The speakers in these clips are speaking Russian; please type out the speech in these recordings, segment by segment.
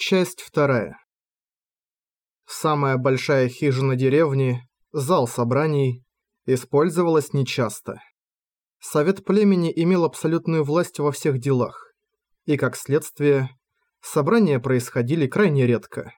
Часть вторая. Самая большая хижина деревни, зал собраний, использовалась нечасто. Совет племени имел абсолютную власть во всех делах, и как следствие, собрания происходили крайне редко.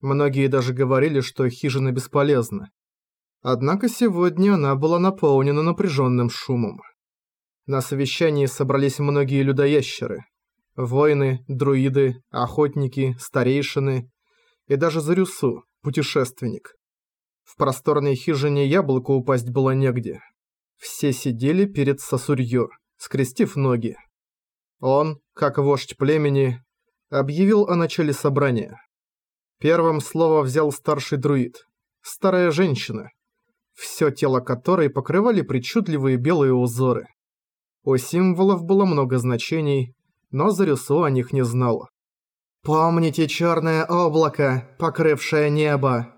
Многие даже говорили, что хижина бесполезна. Однако сегодня она была наполнена напряженным шумом. На совещании собрались многие людоящеры. Воины, друиды, охотники, старейшины и даже Зарюсу, путешественник. В просторной хижине яблоку упасть было негде. Все сидели перед сосурьё, скрестив ноги. Он, как вождь племени, объявил о начале собрания. Первым слово взял старший друид, старая женщина, всё тело которой покрывали причудливые белые узоры. У символов было много значений, но Зарюсу о них не знал. «Помните чёрное облако, покрывшее небо?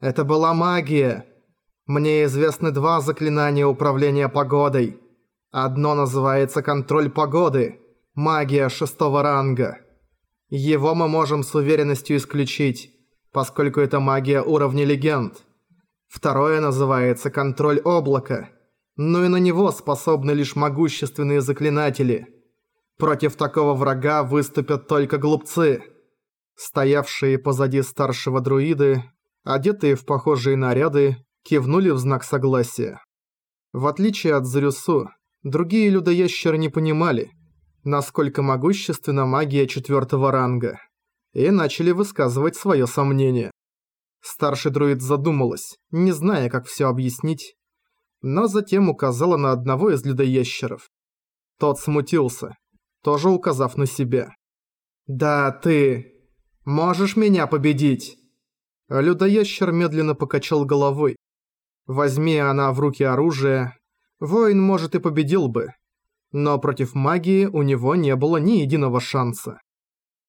Это была магия. Мне известны два заклинания управления погодой. Одно называется контроль погоды, магия шестого ранга. Его мы можем с уверенностью исключить, поскольку это магия уровня легенд. Второе называется контроль облака, но и на него способны лишь могущественные заклинатели. Против такого врага выступят только глупцы. Стоявшие позади старшего друиды, одетые в похожие наряды, кивнули в знак согласия. В отличие от Зарюсу, другие людоящеры не понимали, насколько могущественна магия четвертого ранга, и начали высказывать свое сомнение. Старший друид задумалась, не зная, как все объяснить, но затем указала на одного из людоящеров. Тот смутился, тоже указав на себя. «Да, ты... можешь меня победить?» Людоящер медленно покачал головой. Возьми она в руки оружие, воин, может, и победил бы. Но против магии у него не было ни единого шанса.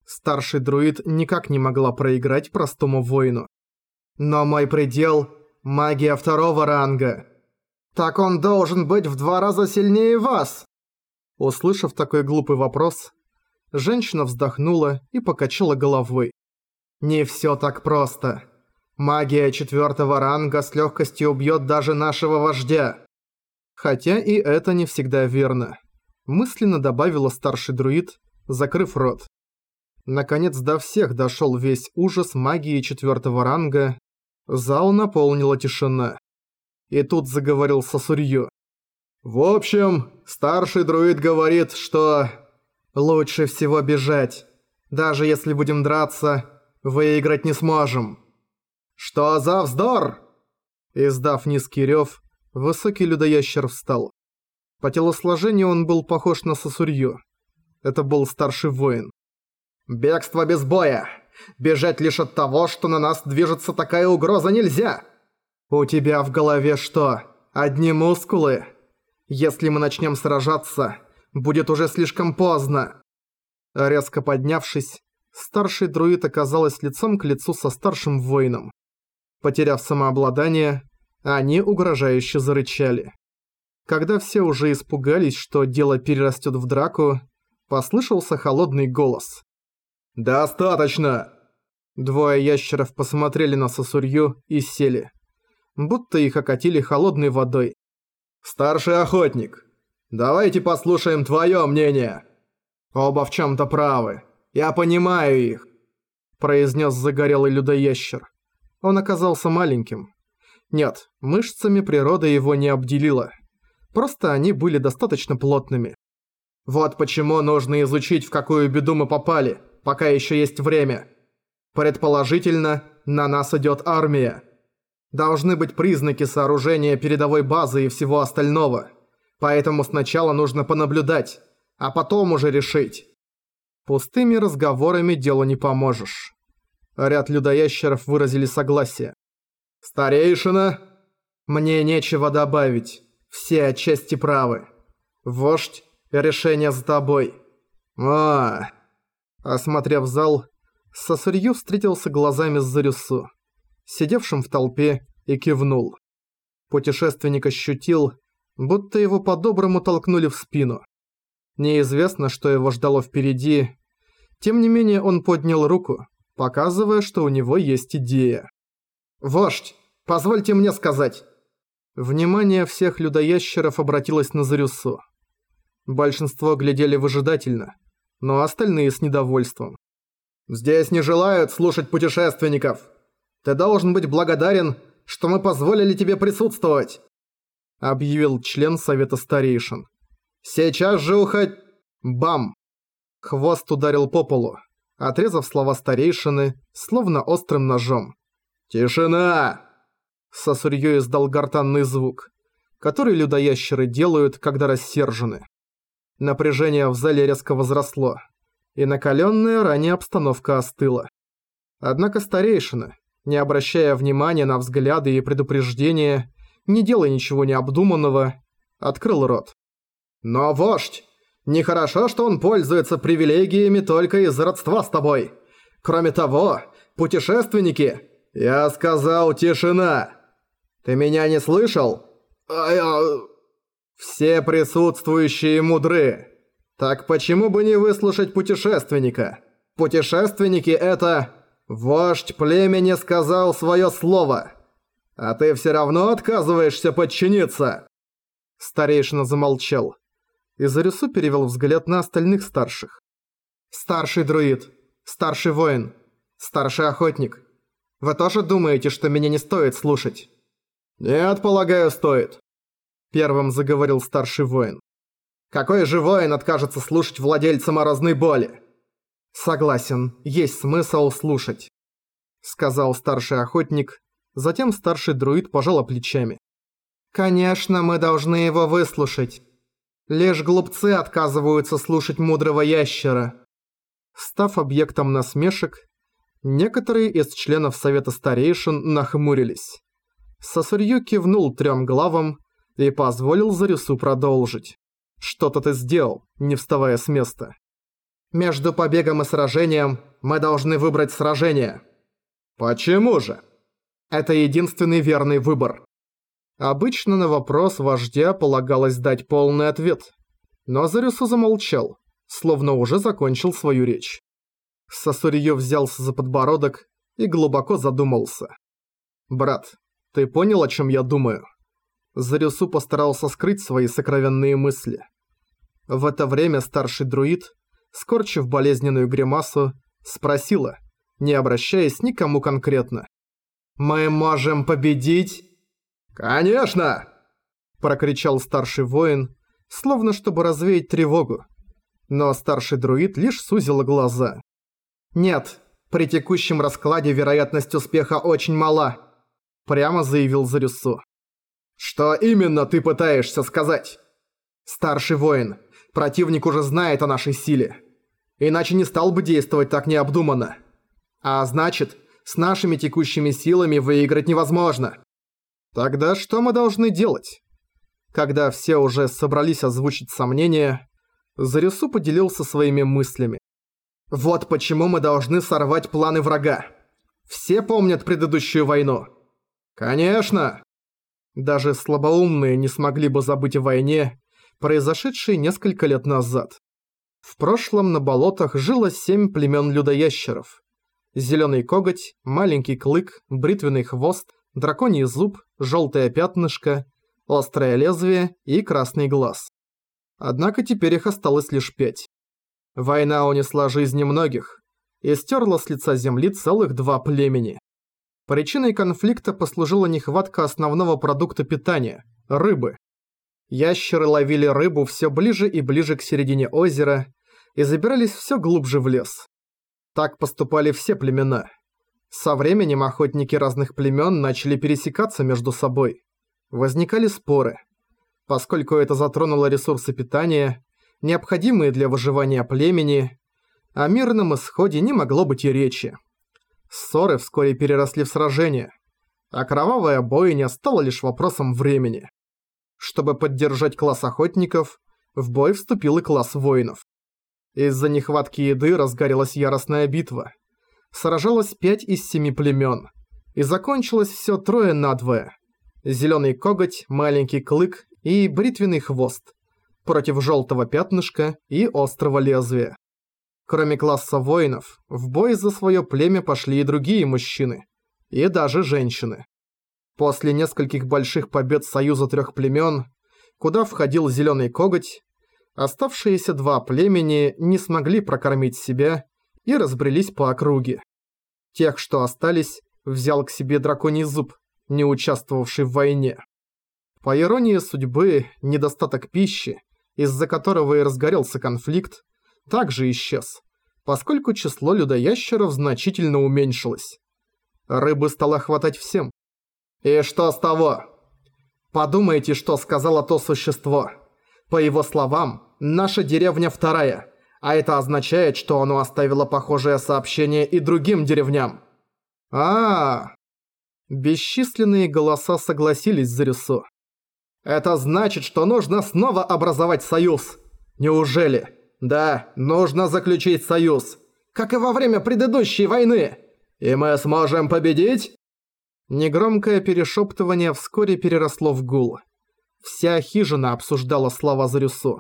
Старший друид никак не могла проиграть простому воину. Но мой предел – магия второго ранга. Так он должен быть в два раза сильнее вас. Услышав такой глупый вопрос, женщина вздохнула и покачала головой. Не все так просто. Магия четвертого ранга с легкостью убьет даже нашего вождя. Хотя и это не всегда верно. Мысленно добавила старший друид, закрыв рот. Наконец до всех дошел весь ужас магии четвертого ранга. Зал наполнила тишина. И тут заговорил Сосурью. «В общем, старший друид говорит, что...» «Лучше всего бежать. Даже если будем драться, выиграть не сможем». «Что за вздор?» Издав низкий рёв, высокий людоящер встал. По телосложению он был похож на сосурью. Это был старший воин. «Бегство без боя! Бежать лишь от того, что на нас движется такая угроза нельзя!» «У тебя в голове что, одни мускулы? Если мы начнем сражаться, будет уже слишком поздно!» Резко поднявшись, старший друид оказалась лицом к лицу со старшим воином. Потеряв самообладание, они угрожающе зарычали. Когда все уже испугались, что дело перерастет в драку, послышался холодный голос. «Достаточно!» Двое ящеров посмотрели на сосурью и сели. Будто их окатили холодной водой. «Старший охотник, давайте послушаем твое мнение!» «Оба в чем-то правы. Я понимаю их», – произнес загорелый людоящер. Он оказался маленьким. Нет, мышцами природа его не обделила. Просто они были достаточно плотными. Вот почему нужно изучить, в какую беду мы попали, пока еще есть время. Предположительно, на нас идет армия. Должны быть признаки сооружения передовой базы и всего остального. Поэтому сначала нужно понаблюдать, а потом уже решить. Пустыми разговорами делу не поможешь. Ряд людоящеров выразили согласие. «Старейшина!» «Мне нечего добавить. Все отчасти правы. Вождь, решение за тобой». «А...» Осмотрев зал, Сосырью встретился глазами с Зарюсу, сидевшим в толпе, и кивнул. Путешественник ощутил, будто его по-доброму толкнули в спину. Неизвестно, что его ждало впереди, Тем не менее он поднял руку, показывая, что у него есть идея. «Вождь, позвольте мне сказать!» Внимание всех людоящеров обратилось на Зарюсу. Большинство глядели выжидательно, но остальные с недовольством. «Здесь не желают слушать путешественников. Ты должен быть благодарен, что мы позволили тебе присутствовать», объявил член Совета Старейшин. «Сейчас же уходь...» Бам! Хвост ударил по полу, отрезав слова старейшины, словно острым ножом. «Тишина!» Сосурьё издал гортанный звук, который людоящеры делают, когда рассержены. Напряжение в зале резко возросло, и накаленная ранее обстановка остыла. Однако старейшина, не обращая внимания на взгляды и предупреждения, не делая ничего необдуманного, открыл рот. «Но вождь! Нехорошо, что он пользуется привилегиями только из родства с тобой. Кроме того, путешественники...» «Я сказал, тишина! Ты меня не слышал?» а я... «Все присутствующие мудры. Так почему бы не выслушать путешественника? Путешественники — это... Вождь племени сказал свое слово. А ты все равно отказываешься подчиниться?» Старейшина замолчал. Изарису перевел взгляд на остальных старших. «Старший друид, старший воин, старший охотник. Вы тоже думаете, что меня не стоит слушать?» «Нет, полагаю, стоит», — первым заговорил старший воин. «Какой же воин откажется слушать владельца морозной боли?» «Согласен, есть смысл слушать», — сказал старший охотник, затем старший друид пожал плечами. «Конечно, мы должны его выслушать. Лишь глупцы отказываются слушать мудрого ящера. Став объектом насмешек, некоторые из членов Совета Старейшин нахмурились. Сосурью кивнул трем главам и позволил Зарюсу продолжить. «Что-то ты сделал, не вставая с места. Между побегом и сражением мы должны выбрать сражение». «Почему же?» «Это единственный верный выбор. Обычно на вопрос вождя полагалось дать полный ответ. Но Зарюсу замолчал, словно уже закончил свою речь. Сосурьё взялся за подбородок и глубоко задумался. «Брат, ты понял, о чем я думаю?» Зарюсу постарался скрыть свои сокровенные мысли. В это время старший друид, скорчив болезненную гримасу, спросила, не обращаясь никому конкретно. «Мы можем победить?» «Конечно!» – прокричал старший воин, словно чтобы развеять тревогу. Но старший друид лишь сузил глаза. «Нет, при текущем раскладе вероятность успеха очень мала», – прямо заявил Зарюсу. «Что именно ты пытаешься сказать?» «Старший воин, противник уже знает о нашей силе. Иначе не стал бы действовать так необдуманно. А значит, с нашими текущими силами выиграть невозможно. Тогда что мы должны делать? Когда все уже собрались озвучить сомнения, Зарису поделился своими мыслями. Вот почему мы должны сорвать планы врага. Все помнят предыдущую войну? Конечно! Даже слабоумные не смогли бы забыть о войне, произошедшей несколько лет назад. В прошлом на болотах жило семь племен людоящеров. Зеленый коготь, маленький клык, бритвенный хвост, драконий зуб, желтое пятнышко, острое лезвие и красный глаз. Однако теперь их осталось лишь пять. Война унесла жизни многих и стерла с лица земли целых два племени. Причиной конфликта послужила нехватка основного продукта питания – рыбы. Ящеры ловили рыбу все ближе и ближе к середине озера и забирались все глубже в лес. Так поступали все племена – со временем охотники разных племен начали пересекаться между собой. Возникали споры. Поскольку это затронуло ресурсы питания, необходимые для выживания племени, о мирном исходе не могло быть и речи. Ссоры вскоре переросли в сражения, а кровавая бойня стала лишь вопросом времени. Чтобы поддержать класс охотников, в бой вступил и класс воинов. Из-за нехватки еды разгорелась яростная битва – сражалось пять из семи племен. И закончилось все трое надвое. Зеленый коготь, маленький клык и бритвенный хвост. Против желтого пятнышка и острого лезвия. Кроме класса воинов, в бой за свое племя пошли и другие мужчины. И даже женщины. После нескольких больших побед Союза трех племен, куда входил Зеленый Коготь, оставшиеся два племени не смогли прокормить себя и разбрелись по округе. Тех, что остались, взял к себе драконий зуб, не участвовавший в войне. По иронии судьбы, недостаток пищи, из-за которого и разгорелся конфликт, также исчез, поскольку число людоящеров значительно уменьшилось. Рыбы стало хватать всем. И что с того? Подумайте, что сказала то существо. По его словам, наша деревня вторая, а это означает, что оно оставило похожее сообщение и другим деревням. а, -а, -а. Бесчисленные голоса согласились за Рюсу. Это значит, что нужно снова образовать союз. Неужели? Да, нужно заключить союз. Как и во время предыдущей войны. И мы сможем победить? Негромкое перешептывание вскоре переросло в гул. Вся хижина обсуждала слова Зарюсу.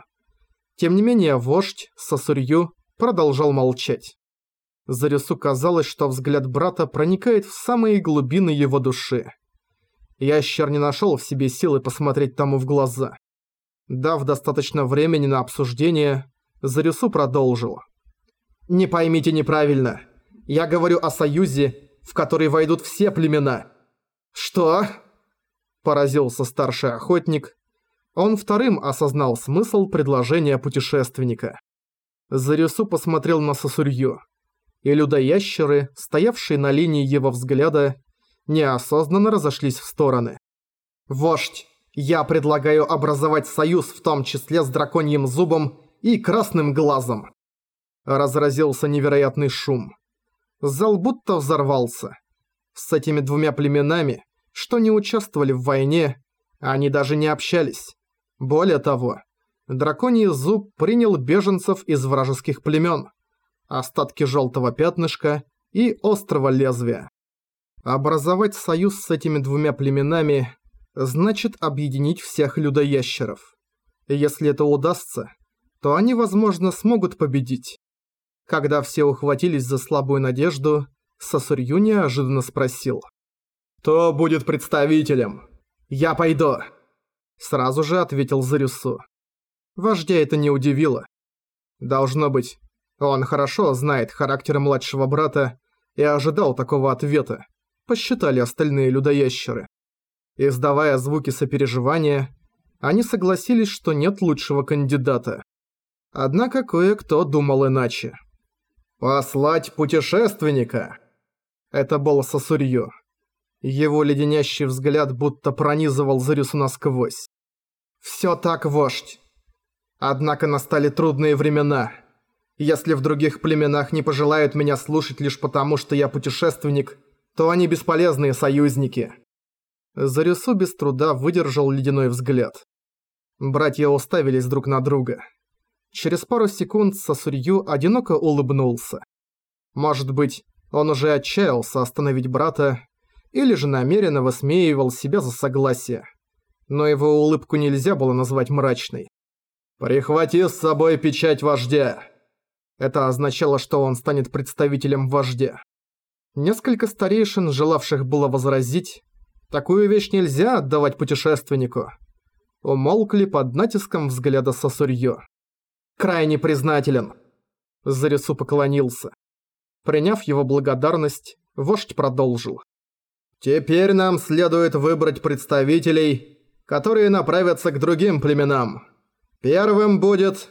Тем не менее, вождь, Сосурью, продолжал молчать. Зарюсу казалось, что взгляд брата проникает в самые глубины его души. Ящер не нашел в себе силы посмотреть тому в глаза. Дав достаточно времени на обсуждение, Зарюсу продолжил. «Не поймите неправильно. Я говорю о союзе, в который войдут все племена». «Что?» – поразился старший охотник. Он вторым осознал смысл предложения путешественника. Зарюсу посмотрел на Сосурью. И людоящеры, стоявшие на линии его взгляда, неосознанно разошлись в стороны. «Вождь, я предлагаю образовать союз в том числе с драконьим зубом и красным глазом. Разразился невероятный шум. Зал будто взорвался. С этими двумя племенами, что не участвовали в войне, они даже не общались. Более того, драконий зуб принял беженцев из вражеских племен, остатки желтого пятнышка и острого лезвия. Образовать союз с этими двумя племенами значит объединить всех людоящеров. Если это удастся, то они, возможно, смогут победить. Когда все ухватились за слабую надежду, Сосурью неожиданно спросил. «Кто будет представителем?» «Я пойду!» Сразу же ответил Зарюсу. Вождя это не удивило. Должно быть, он хорошо знает характер младшего брата и ожидал такого ответа, посчитали остальные людоящеры. Издавая звуки сопереживания, они согласились, что нет лучшего кандидата. Однако кое-кто думал иначе. «Послать путешественника!» Это был Сосурью. Его леденящий взгляд будто пронизывал Зарюсу насквозь. «Всё так, вождь. Однако настали трудные времена. Если в других племенах не пожелают меня слушать лишь потому, что я путешественник, то они бесполезные союзники». Зарюсу без труда выдержал ледяной взгляд. Братья уставились друг на друга. Через пару секунд Сосурью одиноко улыбнулся. Может быть, он уже отчаялся остановить брата, или же намеренно высмеивал себя за согласие. Но его улыбку нельзя было назвать мрачной. «Прихвати с собой печать вождя!» Это означало, что он станет представителем вождя. Несколько старейшин, желавших было возразить, такую вещь нельзя отдавать путешественнику, умолкли под натиском взгляда Сосурьё крайне признателен». Зарису поклонился. Приняв его благодарность, вождь продолжил. «Теперь нам следует выбрать представителей, которые направятся к другим племенам. Первым будет